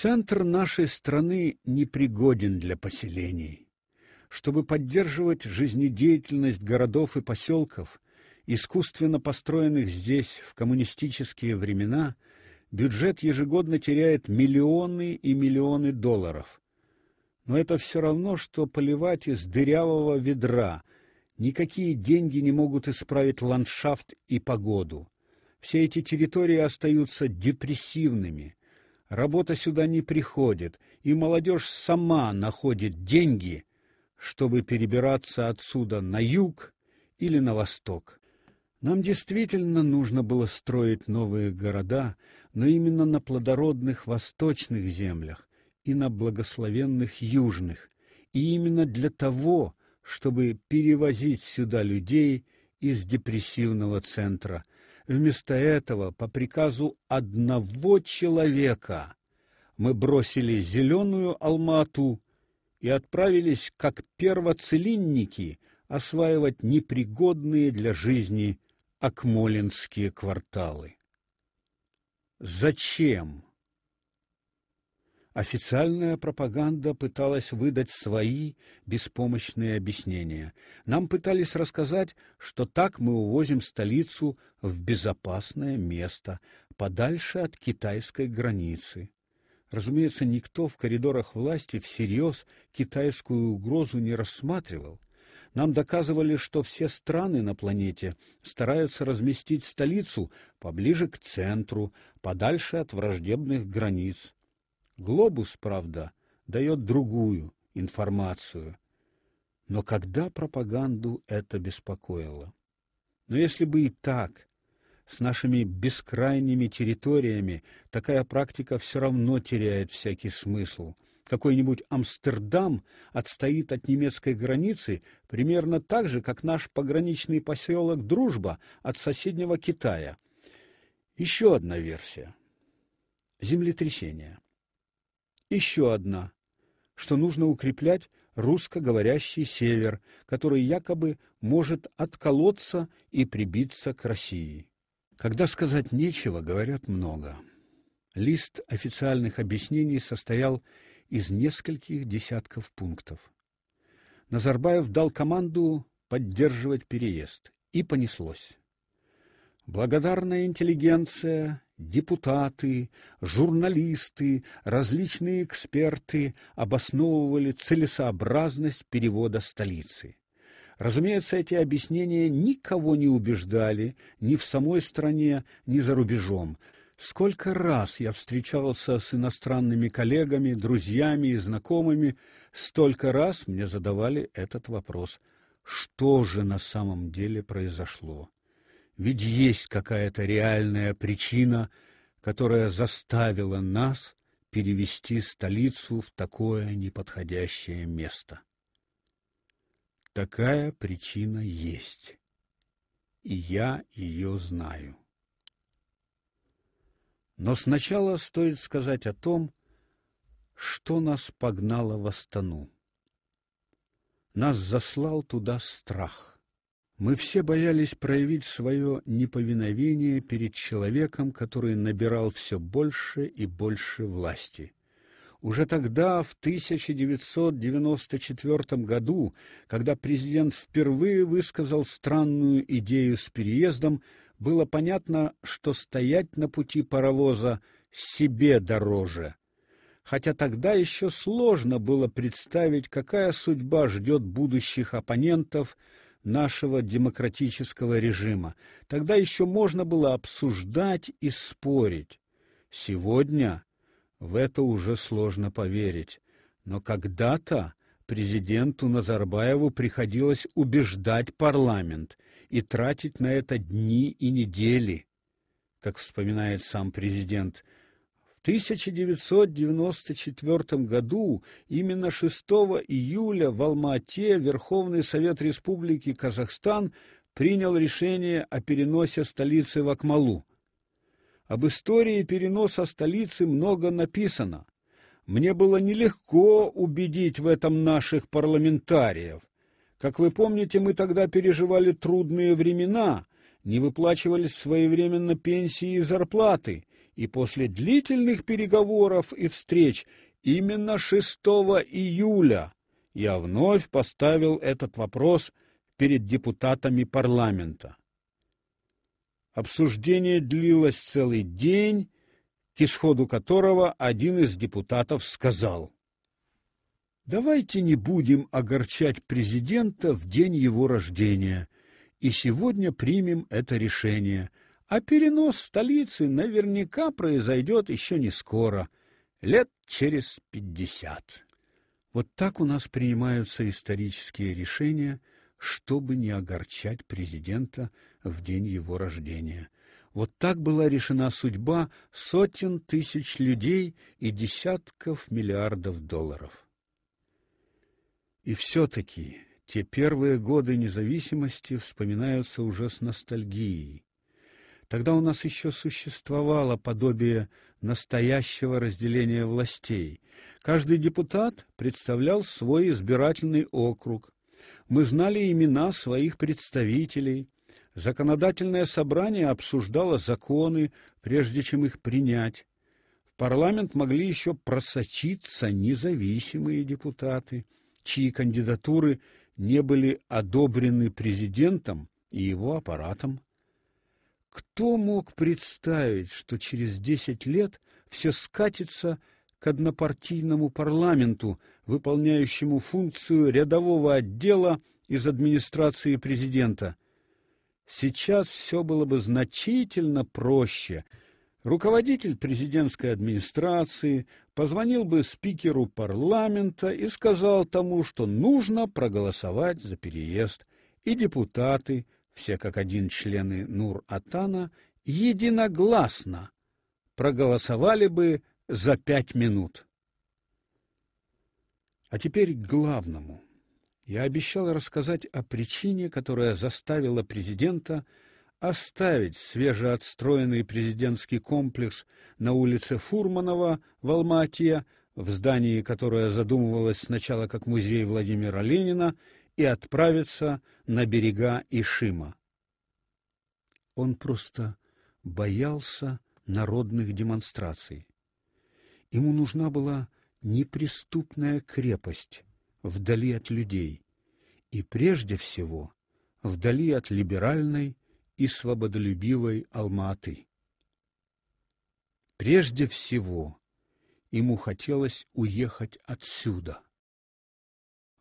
Центр нашей страны непригоден для поселений. Чтобы поддерживать жизнедеятельность городов и поселков, искусственно построенных здесь в коммунистические времена, бюджет ежегодно теряет миллионы и миллионы долларов. Но это все равно что поливать из дырявого ведра. Никакие деньги не могут исправить ландшафт и погоду. Все эти территории остаются депрессивными. Работа сюда не приходит, и молодежь сама находит деньги, чтобы перебираться отсюда на юг или на восток. Нам действительно нужно было строить новые города, но именно на плодородных восточных землях и на благословенных южных, и именно для того, чтобы перевозить сюда людей из депрессивного центра. Вместо этого, по приказу одного человека, мы бросили зеленую Алмату и отправились как первоцелинники осваивать непригодные для жизни акмолинские кварталы. Зачем? Официальная пропаганда пыталась выдать свои беспомощные объяснения. Нам пытались рассказать, что так мы увозим столицу в безопасное место, подальше от китайской границы. Разумеется, никто в коридорах власти всерьез китайскую угрозу не рассматривал. Нам доказывали, что все страны на планете стараются разместить столицу поближе к центру, подальше от враждебных границ. Глобус, правда, дает другую информацию. Но когда пропаганду это беспокоило? Но если бы и так, с нашими бескрайними территориями, такая практика все равно теряет всякий смысл — какой-нибудь Амстердам отстоит от немецкой границы примерно так же, как наш пограничный поселок Дружба от соседнего Китая. Еще одна версия. Землетрясение. Еще одна, что нужно укреплять русскоговорящий север, который якобы может отколоться и прибиться к России. Когда сказать нечего, говорят много. Лист официальных объяснений состоял из нескольких десятков пунктов. Назарбаев дал команду поддерживать переезд, и понеслось. Благодарная интеллигенция, депутаты, журналисты, различные эксперты обосновывали целесообразность перевода столицы. Разумеется, эти объяснения никого не убеждали ни в самой стране, ни за рубежом. Сколько раз я встречался с иностранными коллегами, друзьями и знакомыми, столько раз мне задавали этот вопрос: что же на самом деле произошло? Ведь есть какая-то реальная причина, которая заставила нас перевести столицу в такое неподходящее место. Такая причина есть, и я ее знаю. Но сначала стоит сказать о том, что нас погнало в Астану. Нас заслал туда страх. Мы все боялись проявить свое неповиновение перед человеком, который набирал все больше и больше власти. Уже тогда, в 1994 году, когда президент впервые высказал странную идею с переездом, было понятно, что стоять на пути паровоза себе дороже. Хотя тогда еще сложно было представить, какая судьба ждет будущих оппонентов нашего демократического режима. Тогда еще можно было обсуждать и спорить. Сегодня в это уже сложно поверить, но когда-то президенту Назарбаеву приходилось убеждать парламент и тратить на это дни и недели. Как вспоминает сам президент, 1994 году, именно 6 июля в Алма-Ате Верховный Совет Республики Казахстан принял решение о переносе столицы в Акмалу. Об истории переноса столицы много написано. Мне было нелегко убедить в этом наших парламентариев. Как вы помните, мы тогда переживали трудные времена, не выплачивались своевременно пенсии и зарплаты, И после длительных переговоров и встреч именно 6 июля я вновь поставил этот вопрос перед депутатами парламента. Обсуждение длилось целый день, к исходу которого один из депутатов сказал: Давайте не будем огорчать президента в день его рождения, и сегодня примем это решение. А перенос столицы наверняка произойдет еще не скоро, лет через пятьдесят. Вот так у нас принимаются исторические решения, чтобы не огорчать президента в день его рождения. Вот так была решена судьба сотен тысяч людей и десятков миллиардов долларов. И все-таки те первые годы независимости вспоминаются уже с ностальгией. Тогда у нас еще существовало подобие настоящего разделения властей. Каждый депутат представлял свой избирательный округ. Мы знали имена своих представителей. Законодательное собрание обсуждало законы, прежде чем их принять. В парламент могли еще просочиться независимые депутаты – чьи кандидатуры не были одобрены президентом и его аппаратом. Кто мог представить, что через десять лет все скатится к однопартийному парламенту, выполняющему функцию рядового отдела из администрации президента? Сейчас все было бы значительно проще – руководитель президентской администрации позвонил бы спикеру парламента и сказал тому, что нужно проголосовать за переезд, и депутаты, все как один члены Нур-Атана, единогласно проголосовали бы за пять минут. А теперь к главному. Я обещал рассказать о причине, которая заставила президента оставить свежеотстроенный президентский комплекс на улице Фурманова в Алма-Ате, в здании, которое задумывалось сначала как музей Владимира Ленина, и отправиться на берега Ишима. Он просто боялся народных демонстраций. Ему нужна была неприступная крепость вдали от людей и прежде всего вдали от либеральной и свободолюбивой Алматы. Прежде всего, ему хотелось уехать отсюда.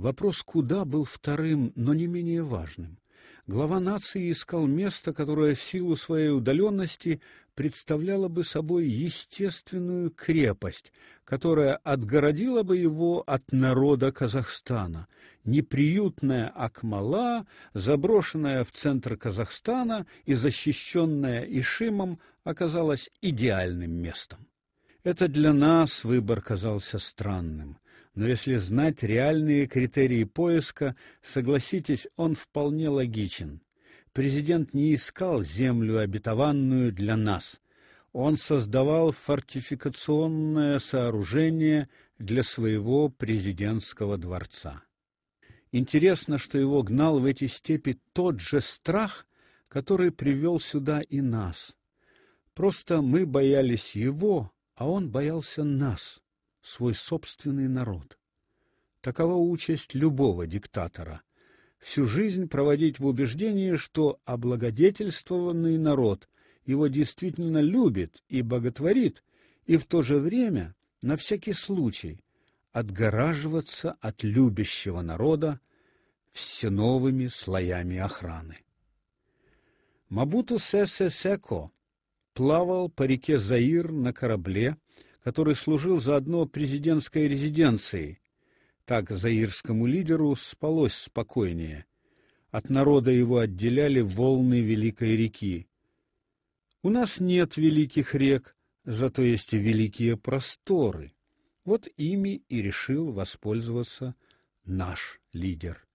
Вопрос куда был вторым, но не менее важным. Глава нации искал место, которое в силу своей удаленности представляло бы собой естественную крепость, которая отгородила бы его от народа Казахстана. Неприютная Акмала, заброшенная в центр Казахстана и защищенная Ишимом, оказалась идеальным местом. Это для нас выбор казался странным, но если знать реальные критерии поиска, согласитесь, он вполне логичен президент не искал землю обетованную для нас. Он создавал фортификационное сооружение для своего президентского дворца. Интересно, что его гнал в эти степи тот же страх, который привел сюда и нас. Просто мы боялись его, а он боялся нас, свой собственный народ. Такова участь любого диктатора всю жизнь проводить в убеждении, что облагодетельствованный народ его действительно любит и боготворит, и в то же время, на всякий случай, отгораживаться от любящего народа все новыми слоями охраны. Мабуту Сесе Секо плавал по реке Заир на корабле, который служил заодно президентской резиденцией, так заирскому лидеру спалось спокойнее. От народа его отделяли волны великой реки. У нас нет великих рек, зато есть великие просторы. Вот ими и решил воспользоваться наш лидер.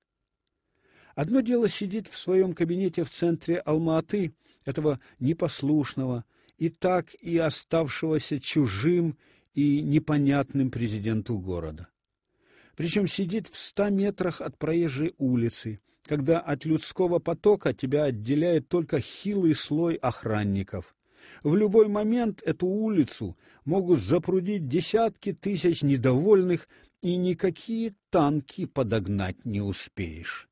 Одно дело сидеть в своем кабинете в центре Алма-Аты, этого непослушного и так и оставшегося чужим и непонятным президенту города причем сидит в ста метрах от проезжей улицы, когда от людского потока тебя отделяет только хилый слой охранников. В любой момент эту улицу могут запрудить десятки тысяч недовольных, и никакие танки подогнать не успеешь.